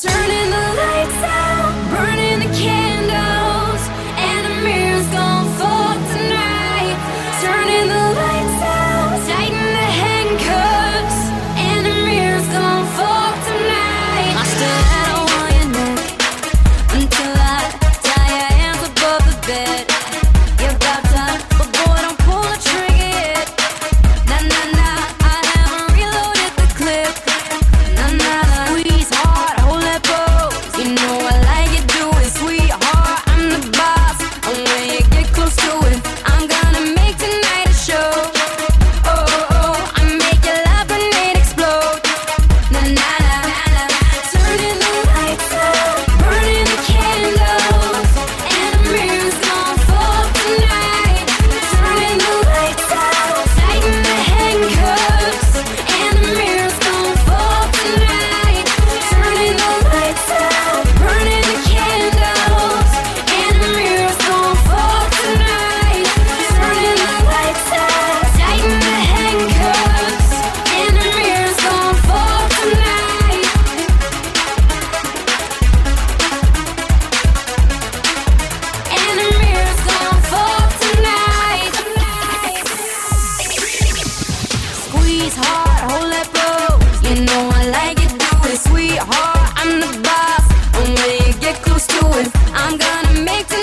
turning I'm gonna make